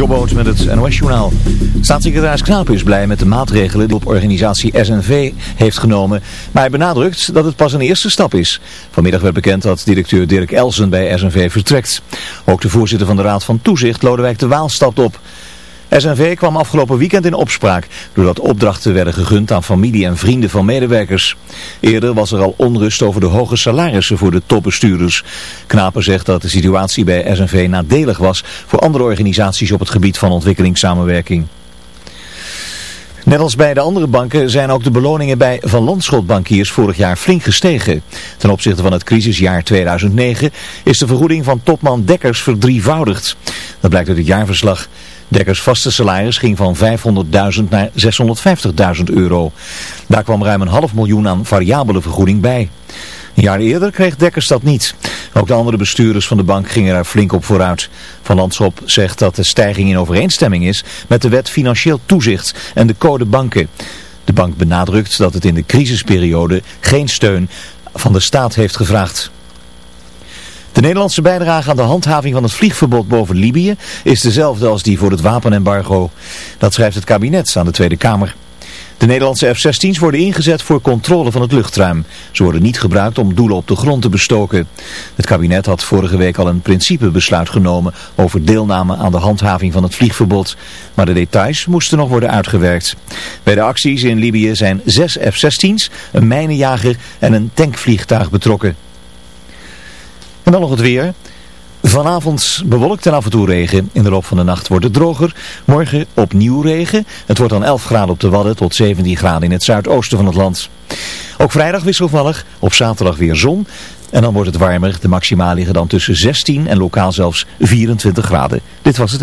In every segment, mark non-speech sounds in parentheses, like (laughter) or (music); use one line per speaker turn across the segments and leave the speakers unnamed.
Jobboot met het NOS-journaal. Staatssecretaris Knaap is blij met de maatregelen die op organisatie SNV heeft genomen. Maar hij benadrukt dat het pas een eerste stap is. Vanmiddag werd bekend dat directeur Dirk Elsen bij SNV vertrekt. Ook de voorzitter van de Raad van Toezicht, Lodewijk de Waal, stapt op. SNV kwam afgelopen weekend in opspraak doordat opdrachten werden gegund aan familie en vrienden van medewerkers. Eerder was er al onrust over de hoge salarissen voor de topbestuurders. Knaper zegt dat de situatie bij SNV nadelig was voor andere organisaties op het gebied van ontwikkelingssamenwerking. Net als bij de andere banken zijn ook de beloningen bij Van Landschot bankiers vorig jaar flink gestegen. Ten opzichte van het crisisjaar 2009 is de vergoeding van topman Dekkers verdrievoudigd. Dat blijkt uit het jaarverslag. Dekkers vaste salaris ging van 500.000 naar 650.000 euro. Daar kwam ruim een half miljoen aan variabele vergoeding bij. Een jaar eerder kreeg Dekkers dat niet. Ook de andere bestuurders van de bank gingen er flink op vooruit. Van Landschop zegt dat de stijging in overeenstemming is met de wet financieel toezicht en de code banken. De bank benadrukt dat het in de crisisperiode geen steun van de staat heeft gevraagd. De Nederlandse bijdrage aan de handhaving van het vliegverbod boven Libië is dezelfde als die voor het wapenembargo. Dat schrijft het kabinet aan de Tweede Kamer. De Nederlandse F-16's worden ingezet voor controle van het luchtruim. Ze worden niet gebruikt om doelen op de grond te bestoken. Het kabinet had vorige week al een principebesluit genomen over deelname aan de handhaving van het vliegverbod. Maar de details moesten nog worden uitgewerkt. Bij de acties in Libië zijn zes F-16's, een mijnenjager en een tankvliegtuig betrokken. En dan nog het weer. Vanavond bewolkt en af en toe regen. In de loop van de nacht wordt het droger. Morgen opnieuw regen. Het wordt dan 11 graden op de Wadden tot 17 graden in het zuidoosten van het land. Ook vrijdag wisselvallig. Op zaterdag weer zon. En dan wordt het warmer. De maximaal liggen dan tussen 16 en lokaal zelfs 24 graden. Dit was het.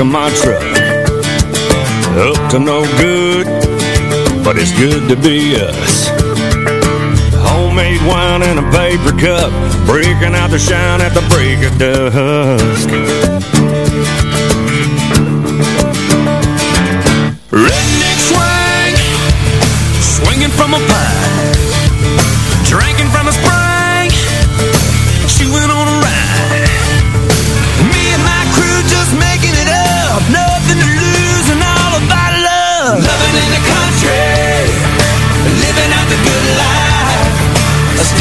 Of my. Up to no good, but it's good to be us. Homemade wine in a paper cup, breaking out the shine at the break of dusk.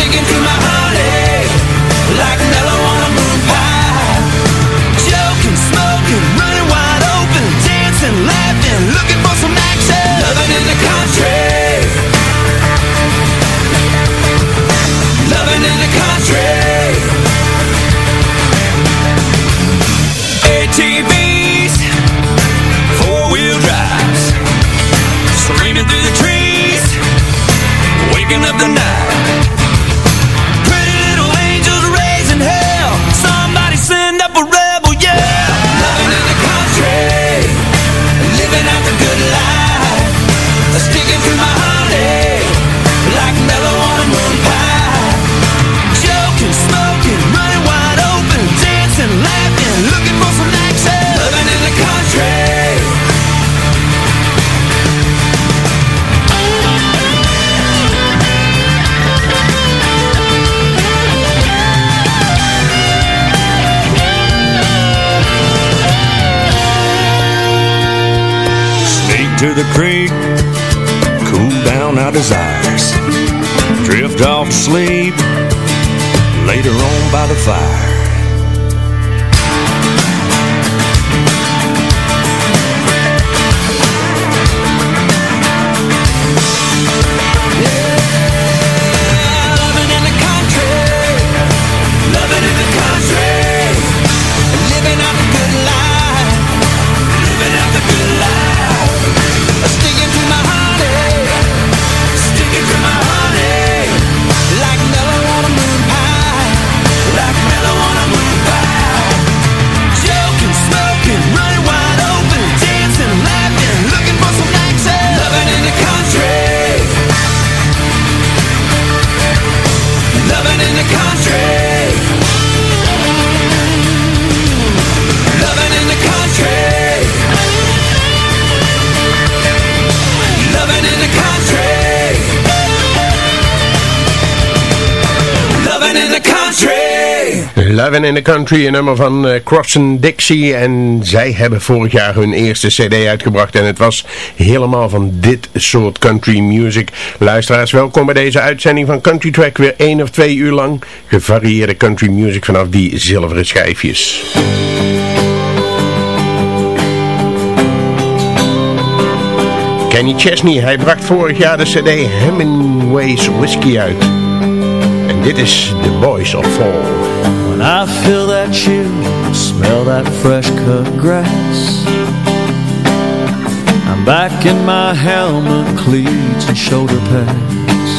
Sticking to my honey
creek, cool down our desires, drift off to sleep later on by the fire.
Lovin' in the Country, een nummer van uh, Dixie. En zij hebben vorig jaar hun eerste cd uitgebracht. En het was helemaal van dit soort country music. Luisteraars, welkom bij deze uitzending van Country Track. Weer één of twee uur lang gevarieerde country music vanaf die zilveren schijfjes. Kenny Chesney, hij bracht vorig jaar de cd Hemingway's Whiskey uit. En dit is The Boys of Fall.
I feel that chill, smell that fresh cut grass. I'm back in my helmet, cleats and shoulder pads.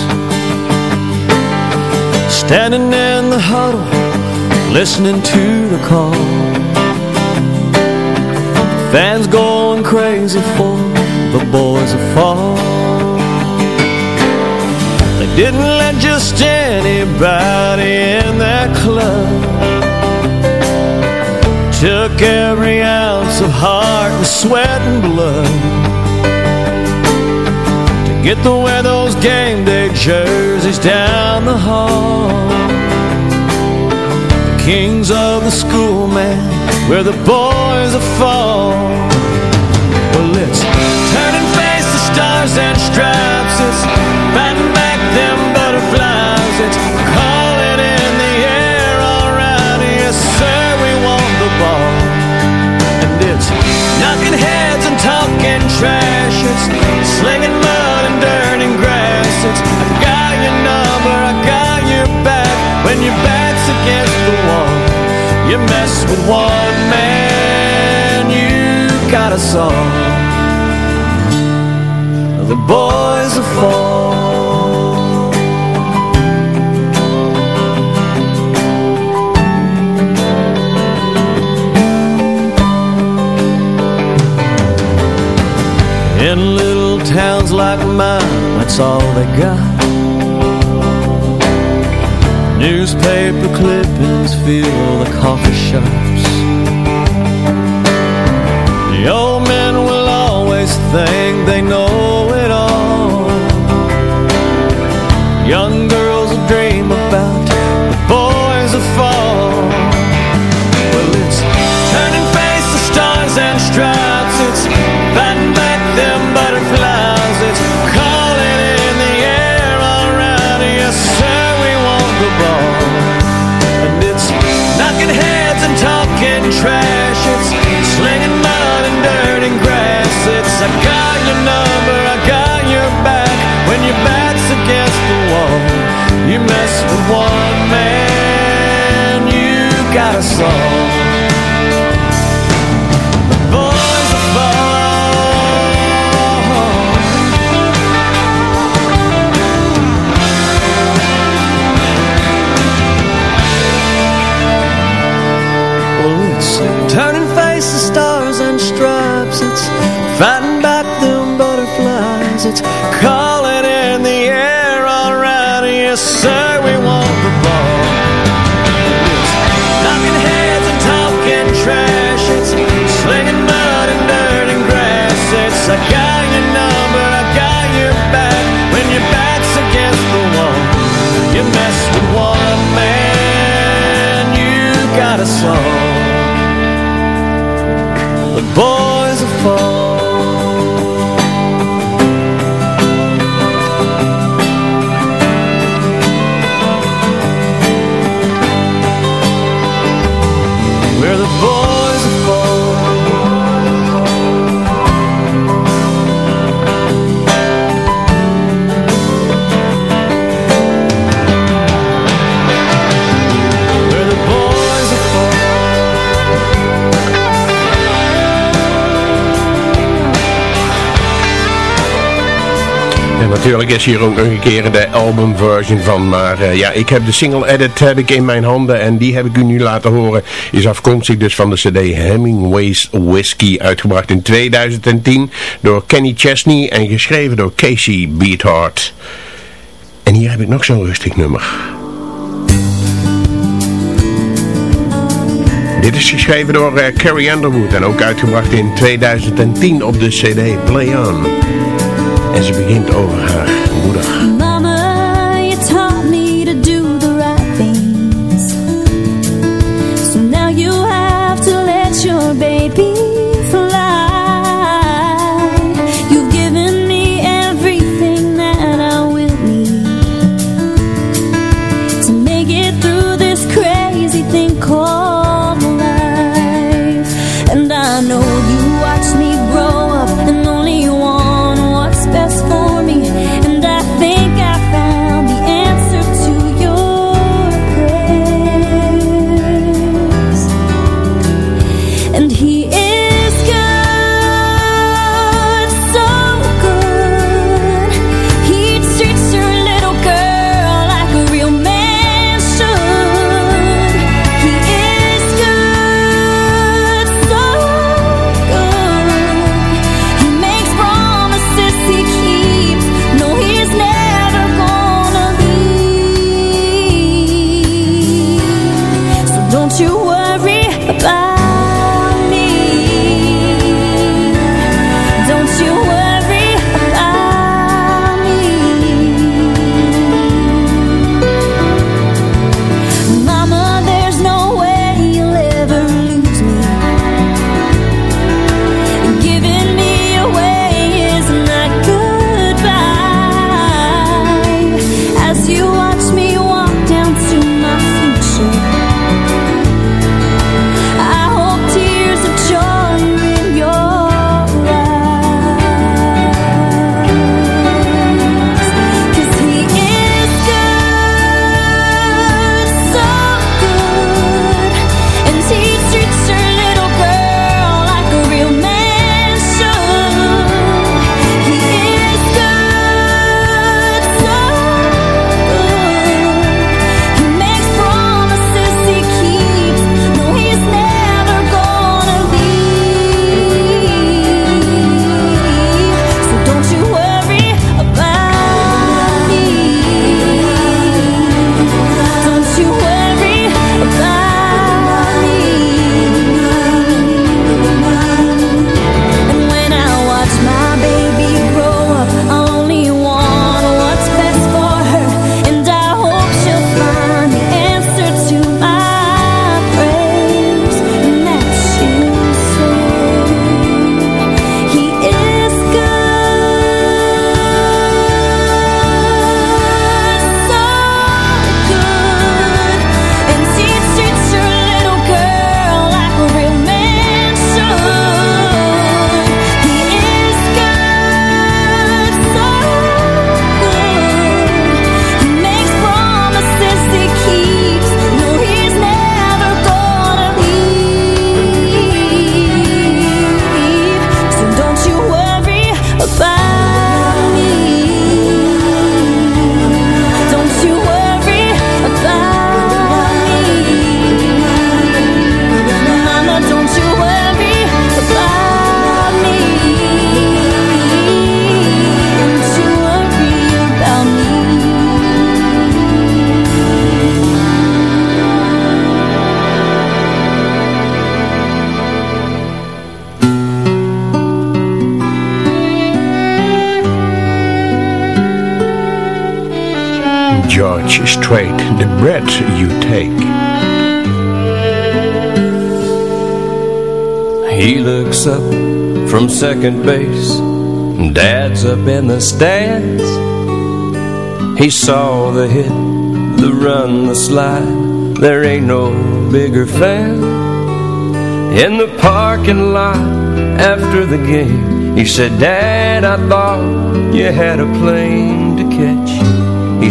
Standing in the huddle, listening to the call. Fans going crazy for the boys of fall. They didn't let just anybody in that club. Took every ounce of heart and sweat and blood To get to wear those game day jerseys down the hall. The kings of the school, man, where the boys are fall. Well, it's turn and face the stars and stripes. It's butterflies It's calling in the air, alright Yes, sir, we want the ball. And it's knocking heads and talking trash. It's slinging mud and dirt and grass. It's I got your number, I got your back. When your back's against the wall You mess with one man, you got us all the boys are fall like mine, that's all they got. Newspaper clippings fill the coffee shops. The old men will always think they know it all. Young girls will dream about I got your number, I got your back. When your back's against the wall You mess with one man You got us all Boys
natuurlijk is hier ook een keer de albumversion van. Maar uh, ja, ik heb de single edit heb ik in mijn handen. En die heb ik u nu laten horen. Is afkomstig dus van de cd Hemingway's Whiskey. Uitgebracht in 2010 door Kenny Chesney. En geschreven door Casey Beathard. En hier heb ik nog zo'n rustig nummer. Dit is geschreven door uh, Carrie Underwood en ook uitgebracht in 2010 op de cd Play On. En ze begint over haar moeder. Strait, The Breath You Take.
He looks up from second base, Dad's up in the stands. He saw the hit, the run, the slide, there ain't no bigger fan. In the parking lot after the game, he said, Dad, I thought you had a plane.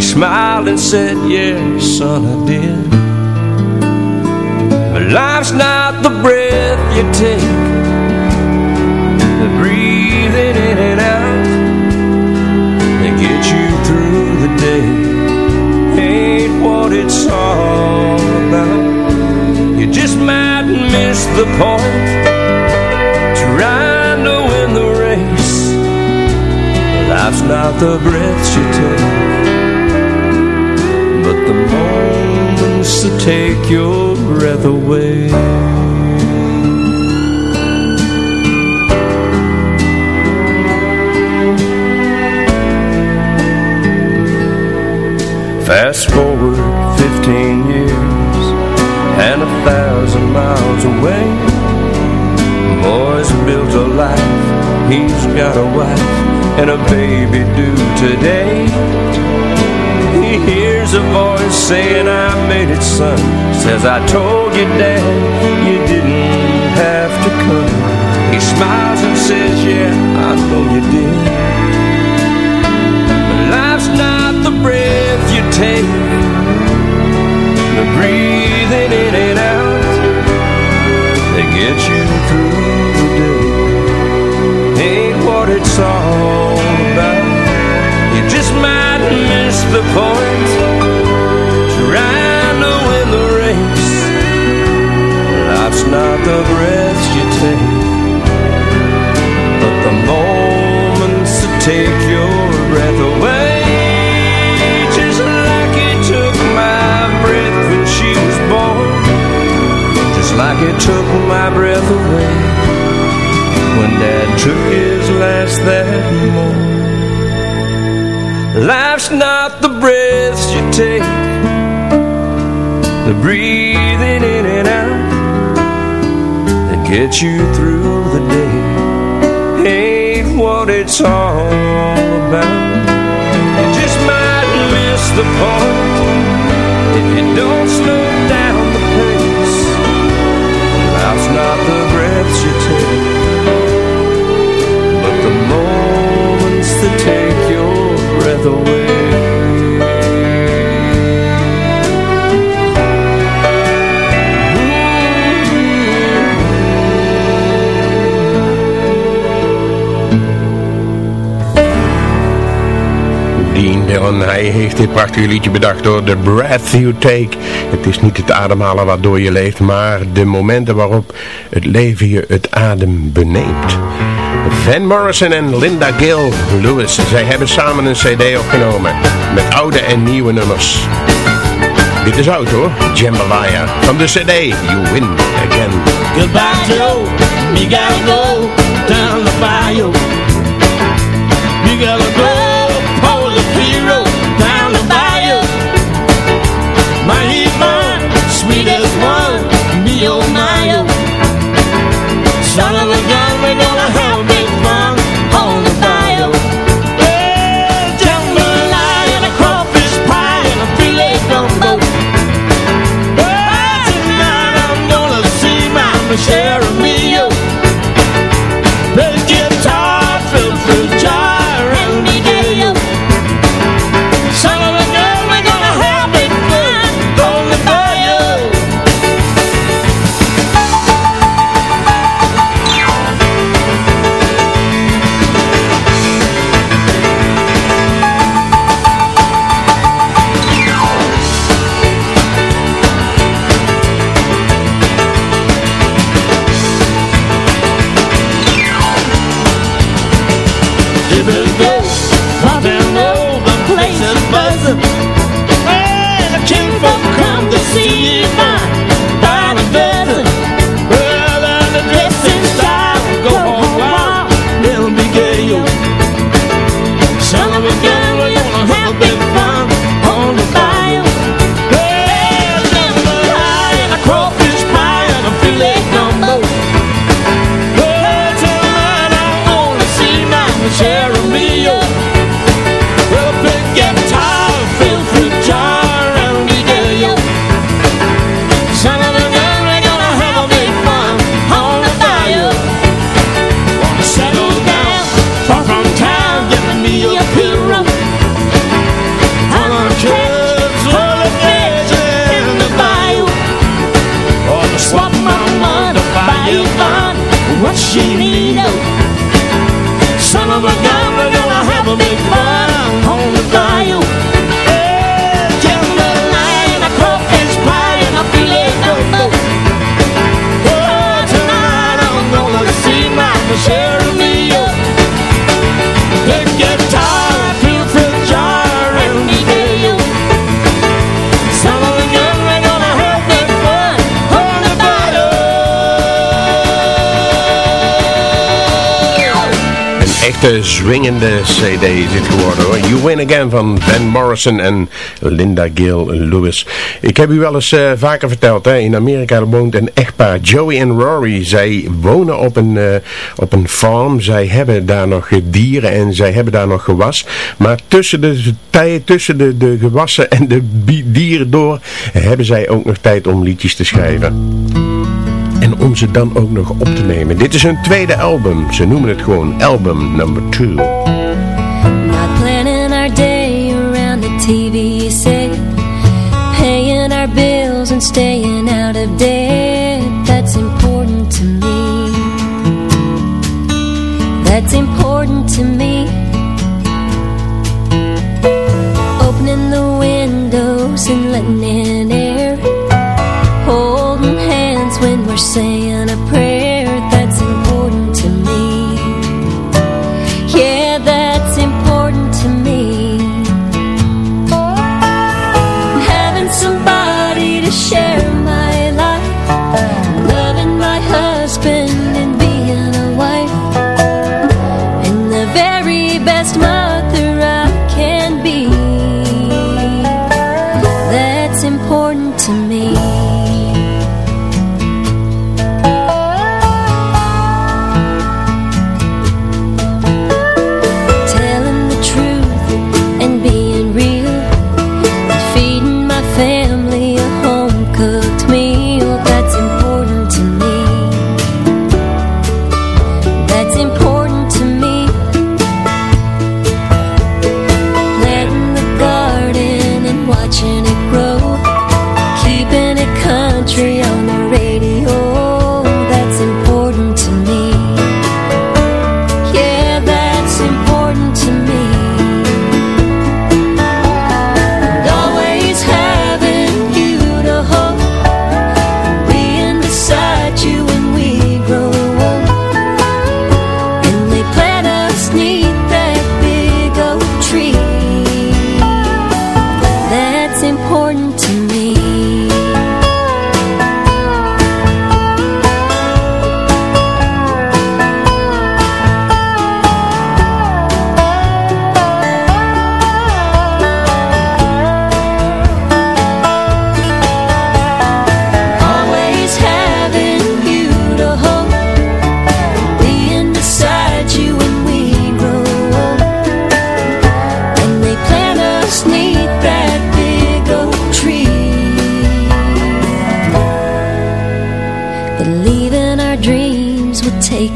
He smiled and said, yes, son, I did. But life's not the breath you take. The breathing in and out That gets you through the day Ain't what it's all about. You just might miss the point Trying to win the race. Life's not the breath you take. But the moments that take your breath away. Fast forward 15 years And a thousand miles away. Boy's built a life He's got a wife And a baby due today (laughs) Hears a voice saying I made it son. Says I told you dad You didn't have to come. He smiles and says yeah I know you did. But life's not the breath you take. The breathing in and out That gets you through the day. Ain't what it's all about. You just might miss the point not the breath you take But the moments that take your breath away. Just like it took my breath when she was born. Just like it took my breath away When dad took his last that morning Life's not the breaths you take The breathing Gets you through the day. Ain't what it's all about. You just might miss the point If you don't slow down the pace Life's not the breaths you take. But the moments that take your breath away
Dillon, hij heeft dit prachtige liedje bedacht door The Breath You Take. Het is niet het ademhalen waardoor je leeft, maar de momenten waarop het leven je het adem beneemt. Van Morrison en Linda Gill Lewis, zij hebben samen een cd opgenomen met oude en nieuwe nummers. Dit is oud hoor, Jambalaya, van de cd You Win Again.
Goodbye Joe, you gotta go down the bayou. You gotta go, she
echte zwingende cd is dit geworden hoor. You Win Again van Van Morrison en Linda Gill Lewis. Ik heb u wel eens uh, vaker verteld, hè, in Amerika woont een echtpaar, Joey en Rory. Zij wonen op een, uh, op een farm, zij hebben daar nog dieren en zij hebben daar nog gewas. Maar tussen de tussen de, de gewassen en de dieren door, hebben zij ook nog tijd om liedjes te schrijven en om ze dan ook nog op te nemen. Dit is hun tweede album. Ze noemen het gewoon album number 2. Not planning our day around the TV set Paying our bills and staying out of debt That's important to me That's important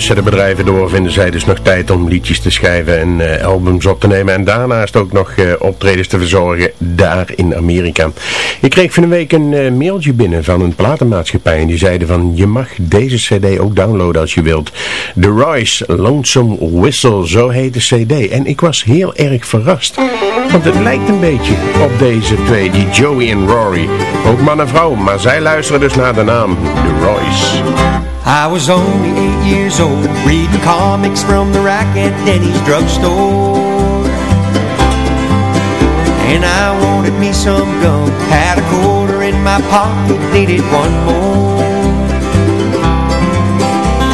tussen de bedrijven door vinden zij dus nog tijd om liedjes te schrijven en uh, albums op te nemen. En daarnaast ook nog uh, optredens te verzorgen daar in Amerika. Ik kreeg van een week een uh, mailtje binnen van een platenmaatschappij. En die zeiden van je mag deze cd ook downloaden als je wilt. The Royce Lonesome Whistle, zo heet de cd. En ik was heel erg verrast. Want het lijkt een beetje op deze twee, die Joey en Rory. Ook man en vrouw, maar zij luisteren dus naar de naam The Royce.
I was only eight years old Reading comics from the rack at Denny's drugstore. And I wanted me some gum Had a quarter in my pocket Needed one more.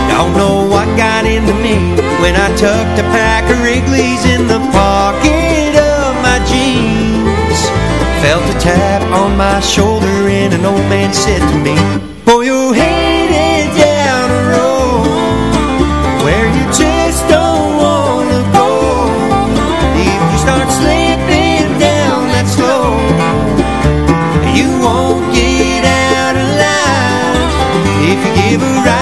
Don't know what got into me When I tucked a pack of Wrigley's In the pocket of my jeans. Felt a tap on my shoulder And an old man said to me Boy, your head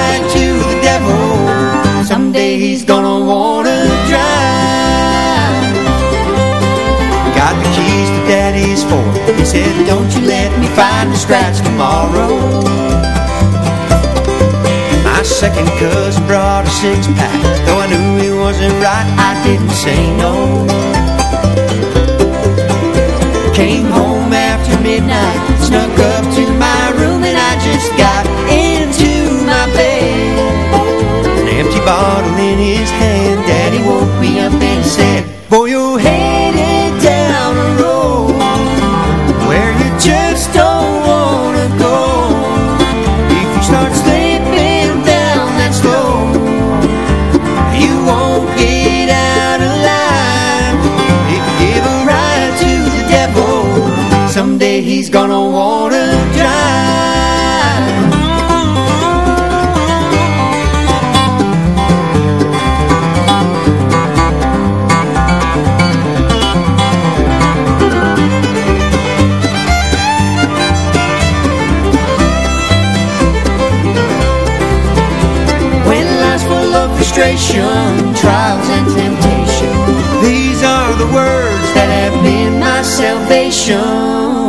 for He said, don't you let me find a scratch tomorrow. My second cousin brought a six-pack. Though I knew he wasn't right, I didn't say no. Came home after midnight Snuck up to my room An empty bottle in his hand Daddy woke me up and said frustration, trials and temptation. These are the words that have been my salvation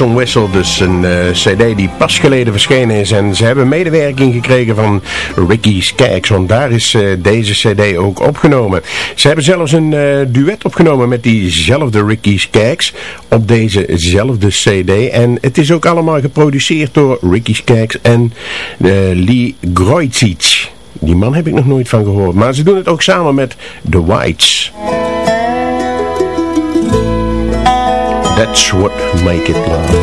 Dus een eh, cd die pas geleden verschenen is. En ze hebben medewerking gekregen van Ricky Skaggs, want daar is eh, deze cd ook opgenomen. Ze hebben zelfs een eh, duet opgenomen met diezelfde Ricky Skaggs op dezezelfde cd. En het is ook allemaal geproduceerd door Ricky Skaggs en Lee Groitzitsch. Die man heb ik nog nooit van gehoord, maar ze doen het ook samen met The Whites. That's what make it love.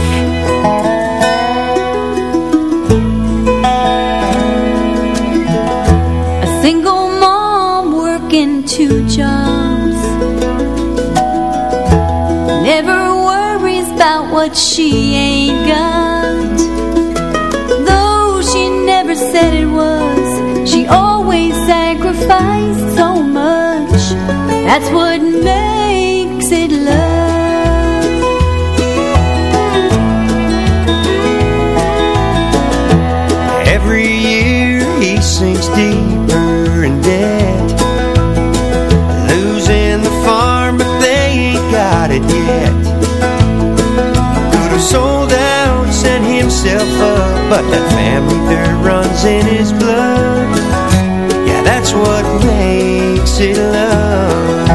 A single mom working two jobs. Never worries about what she ain't got. Though she never said it was She always sacrificed so much. That's what makes
But that family dirt runs in his blood. Yeah, that's what makes it love.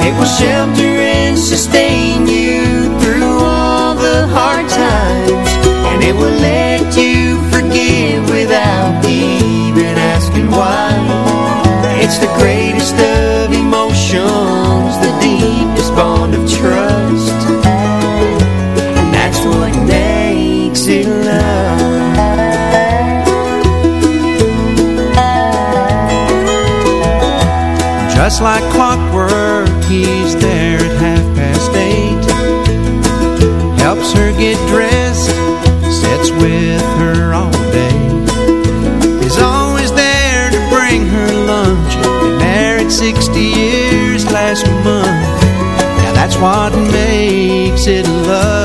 It will shelter and sustain you through all the hard times. And it will let you forgive without even asking why. It's the greatest of emotions, the deepest Just like clockwork, he's there at half past eight. Helps her get dressed, sits with her all day. He's always there to bring her lunch. Been married 60 years last month. Now that's what makes it love.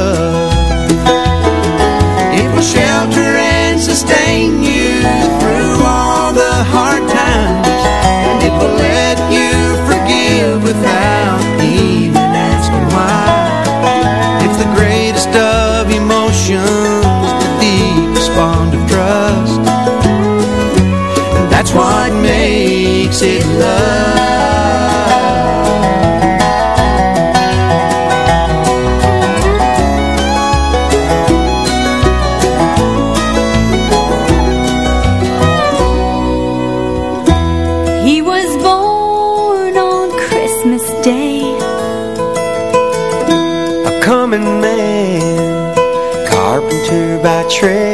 Carpenter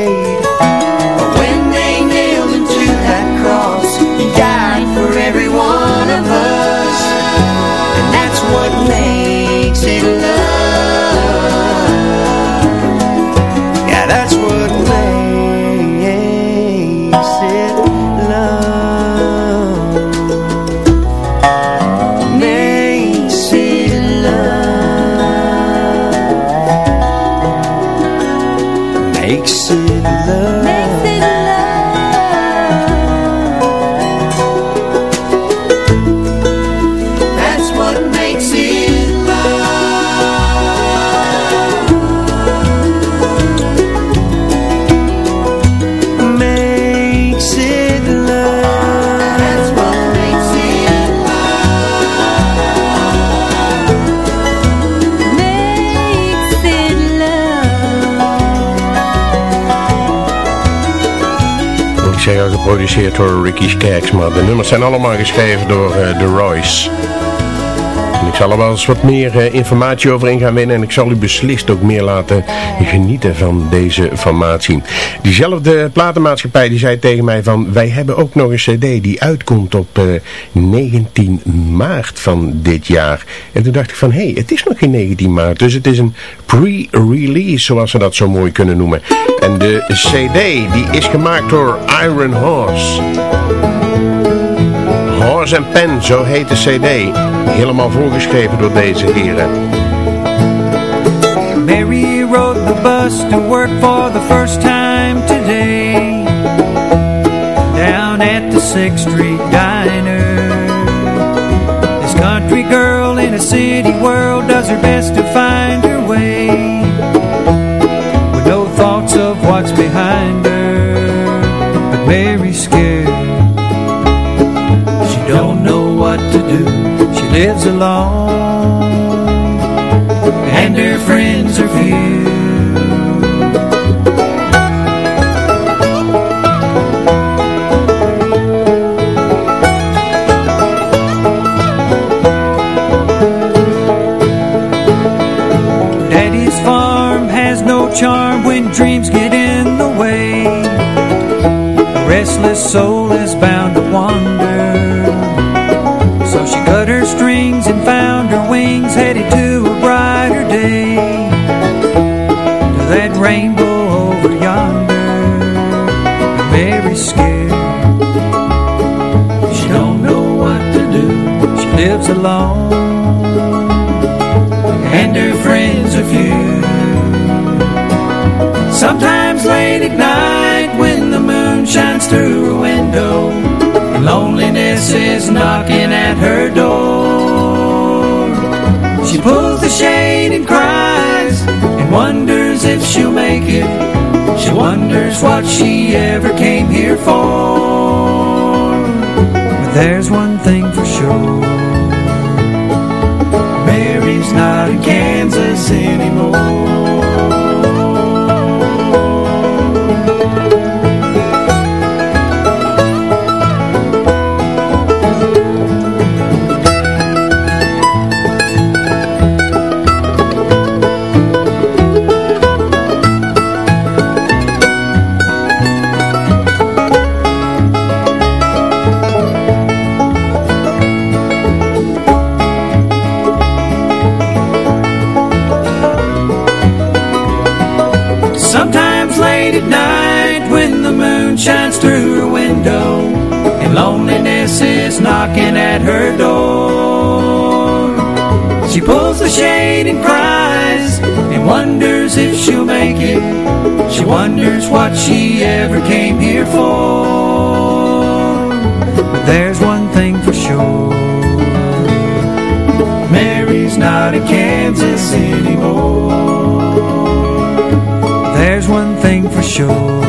geproduceerd door Ricky Skaggs, maar de nummers zijn allemaal geschreven door eh, The Royce. Ik zal er wel eens wat meer eh, informatie over in gaan winnen en ik zal u beslist ook meer laten genieten van deze formatie. Diezelfde platenmaatschappij die zei tegen mij van wij hebben ook nog een cd die uitkomt op eh, 19 maart van dit jaar. En toen dacht ik van hé, hey, het is nog geen 19 maart, dus het is een pre-release zoals we dat zo mooi kunnen noemen. En de cd die is gemaakt door Iron Horse. Horse and Pen, zo heet de cd. Helemaal voorgeschreven door deze heren.
Mary rode the bus to work for the first time today Down at the 6th Street Diner This country girl in a city world does her best to find her do She lives alone and her friends are few. Daddy's farm has no charm when dreams get in the way. A restless soul Lives alone. And her friends are few. Sometimes late at night when the moon shines through a window loneliness is knocking at her door. She pulls the shade and cries and wonders if she'll make it. She wonders what she ever came here for. But there's one thing for sure. Not in Kansas anymore.
Wonders what she ever came here for. But there's one thing for sure. Mary's not in Kansas anymore. There's one thing for sure.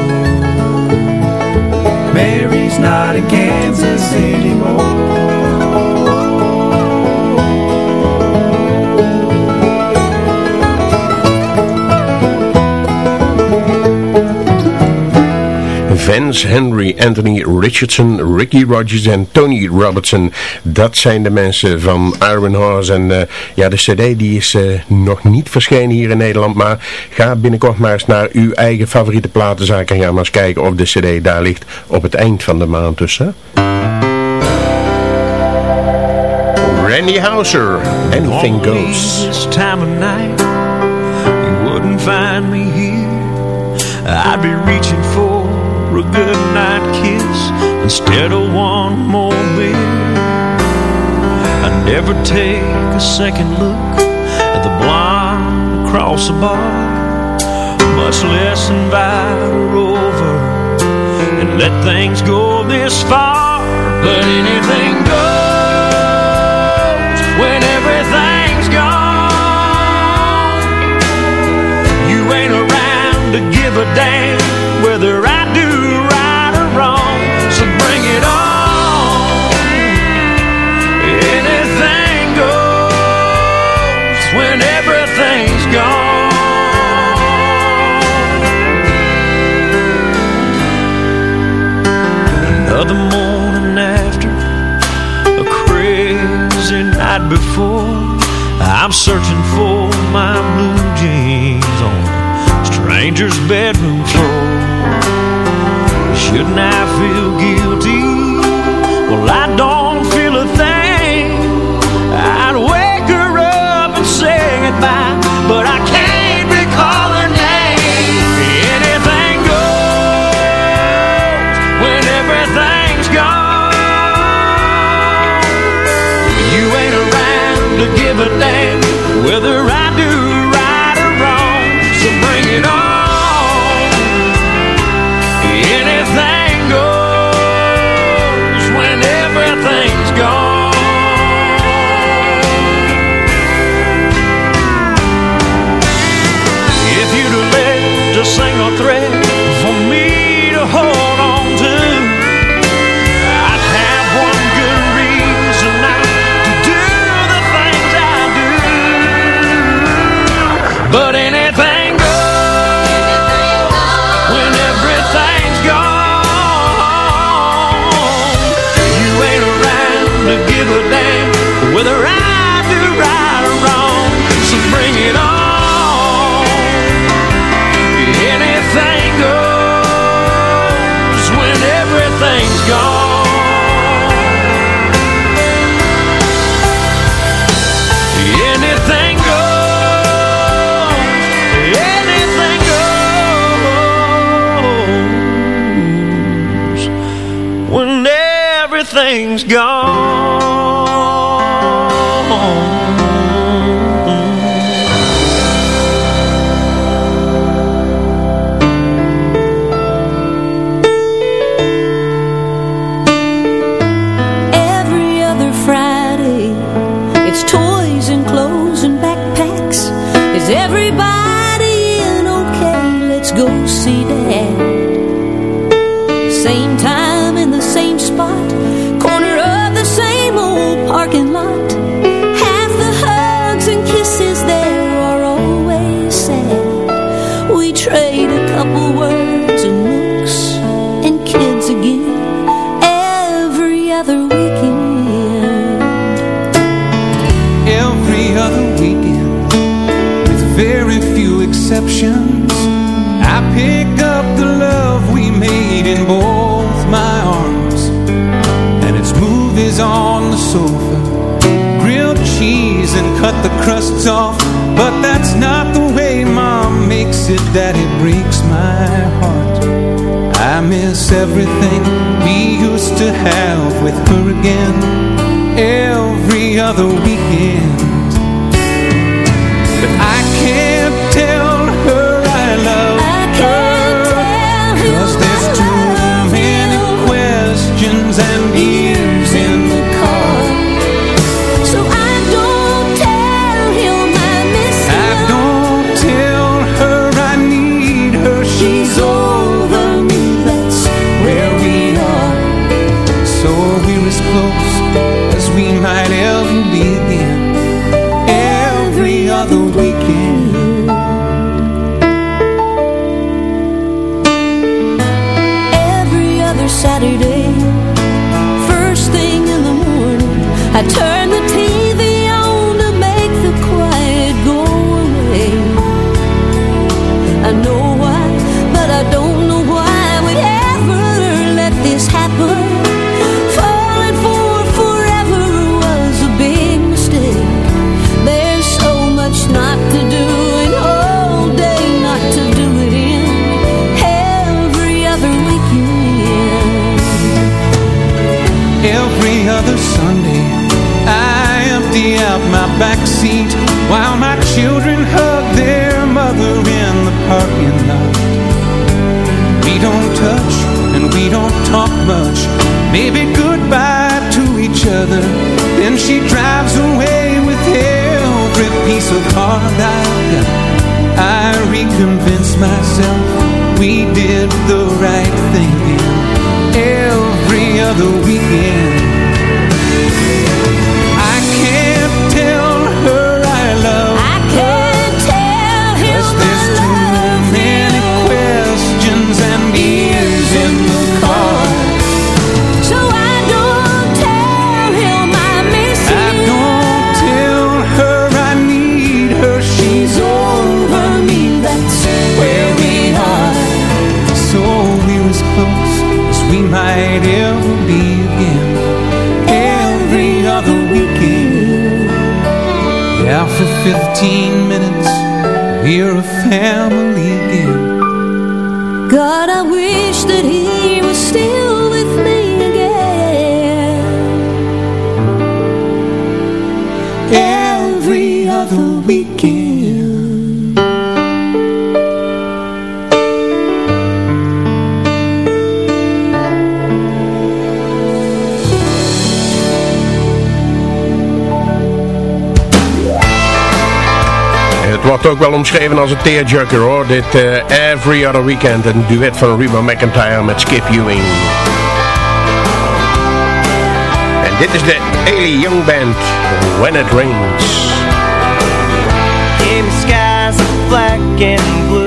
Mary's not in Kansas anymore.
Vance Henry, Anthony Richardson, Ricky Rogers en Tony Robertson. Dat zijn de mensen van Iron Horse. En uh, ja, de cd die is uh, nog niet verschenen hier in Nederland. Maar ga binnenkort maar eens naar uw eigen favoriete platenzaak en ga maar eens kijken of de cd daar ligt op het eind van de maand tussen. Randy Houser, Anything Goes.
This time of night, you wouldn't find me here. I'd be reaching for a good night kiss instead of one more beer. I'd never take a second look at the blonde across the bar, much less invite her over and let things go this far. But anything goes when everything's gone. You ain't around to give a damn I'm searching for my blue jeans on stranger's bedroom
exceptions I pick up the love we made in both my arms and it's movies on the sofa. Grilled cheese and cut the crusts off but that's not the way mom makes it that it breaks my heart. I miss everything we used to have with her again every other weekend heart I've got I reconvince myself we did the right thing every other weekend fifteen minutes, We're a family
wordt ook wel omschreven als een tearjerker hoor. Dit eh, Every Other Weekend, een duet van Reba McIntyre met Skip Ewing. En dit is de Ailey Young Band, When It Rains.
In black and blue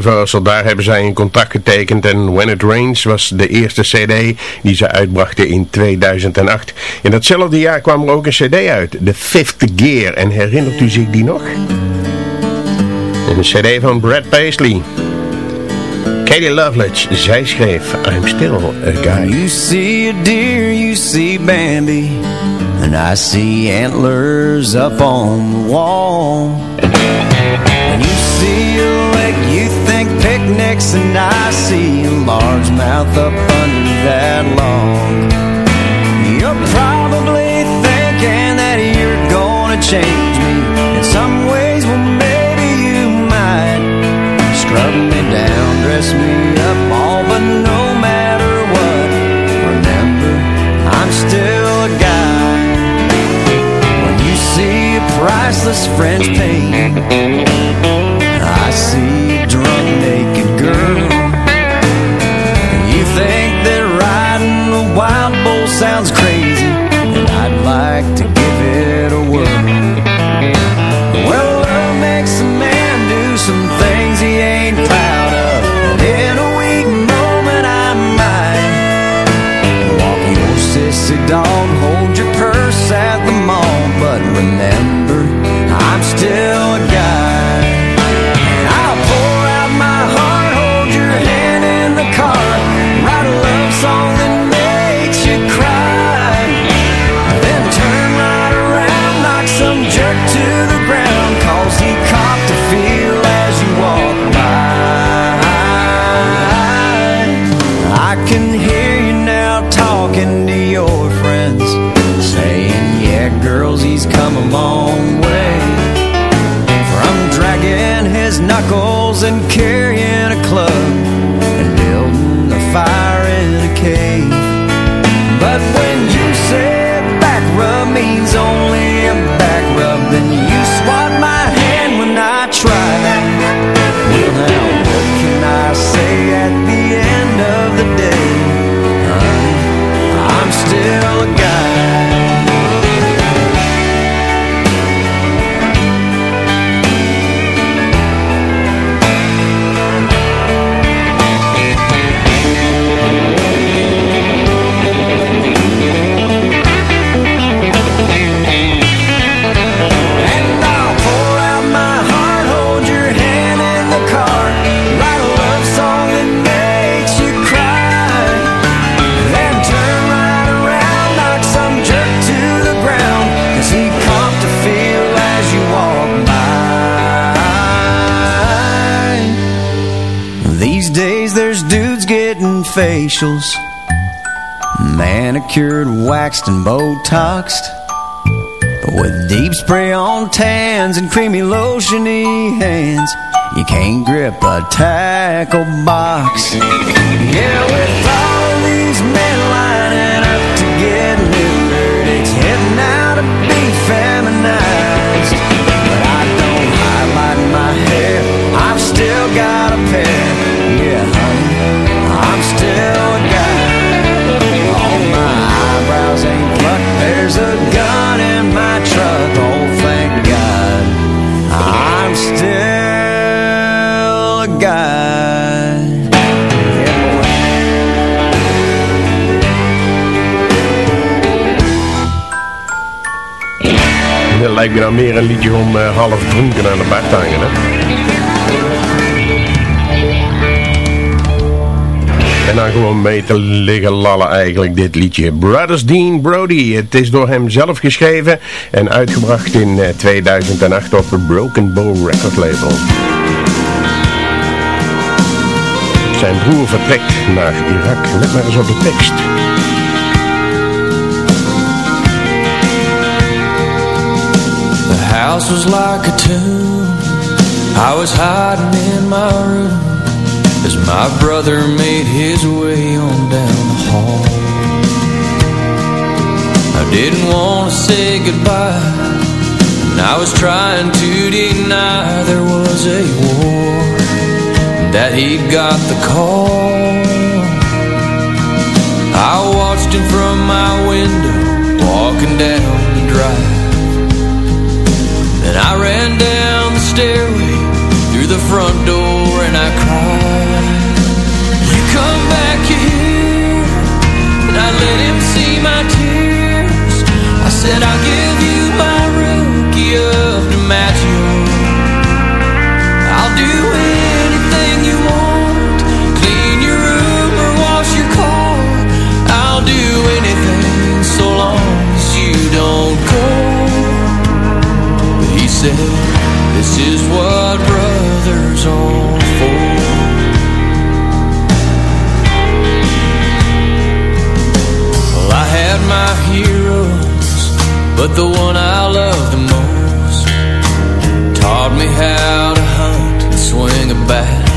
Universal, daar hebben zij een contract getekend en When It Rains was de eerste cd die ze uitbrachten in 2008. In datzelfde jaar kwam er ook een cd uit, The Fifth Gear, en herinnert u zich die nog? Een cd van Brad Paisley. Katie Loveledge, zij schreef I'm Still a Guy.
You see a deer, you see Bambi, and I see antlers up on the wall. And I see a largemouth up under that log. You're probably thinking that you're gonna change me in some ways. Well, maybe you might scrub me down, dress me up, all but no matter what. Remember, I'm still a guy. When you see a priceless French painting, facials, manicured, waxed, and Botoxed. With deep spray on tans and creamy lotiony hands You can't grip a tackle box Yeah, with all these men
lijkt me nou meer een liedje om eh, half dronken aan de bar te hangen, hè? En dan gewoon mee te liggen lallen eigenlijk dit liedje. Brothers Dean Brody. Het is door hem zelf geschreven en uitgebracht in eh, 2008 op het Broken Bow Record label. Zijn broer vertrekt naar Irak. Let maar eens op de tekst.
House was like a tomb. I was hiding in my room As my brother made his way on down the hall. I didn't want to say goodbye And I was trying to deny there was a war That he got the call. I watched him from my window Walking down the drive Then I ran down the stairway Through the front door and I cried You come back here And I let him see my tears. I said I'll give you said, this is what brothers are for. Well, I had my heroes But the one I loved the most Taught me how to hunt and swing a bat.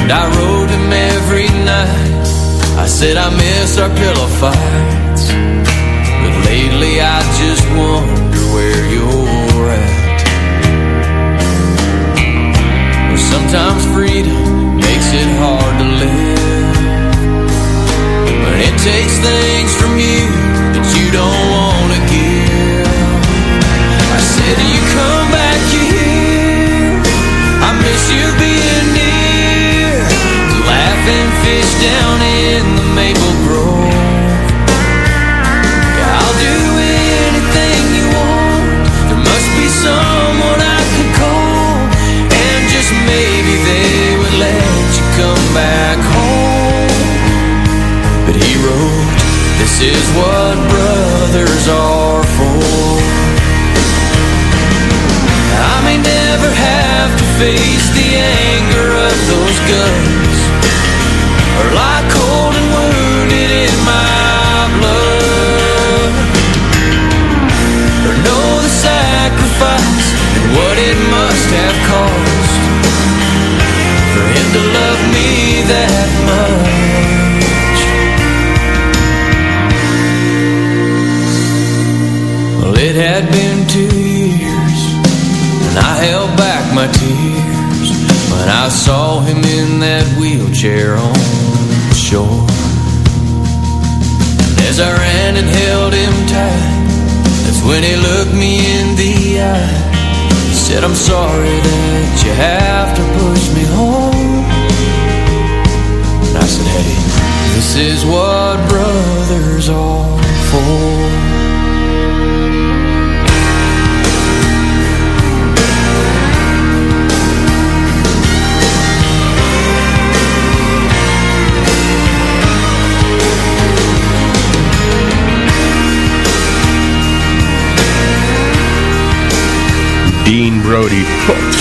And I rode him every night. I said I miss our pillow fights But lately I just wonder Sometimes freedom makes it hard to live. When it takes things from you that you don't want to give. I said you come back here. I miss you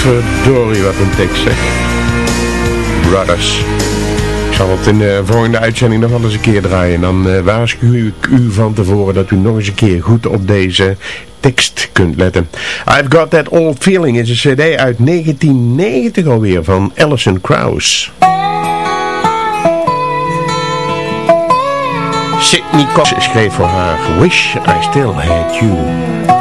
Potverdorie, wat een tekst zeg. Brothers. Ik zal het in de volgende uitzending nog wel eens een keer draaien. En dan uh, waarschuw ik u van tevoren dat u nog eens een keer goed op deze tekst kunt letten. I've Got That Old Feeling is een cd uit 1990 alweer van Alison Krauss. Sidney Cox schreef voor haar Wish I Still Had You.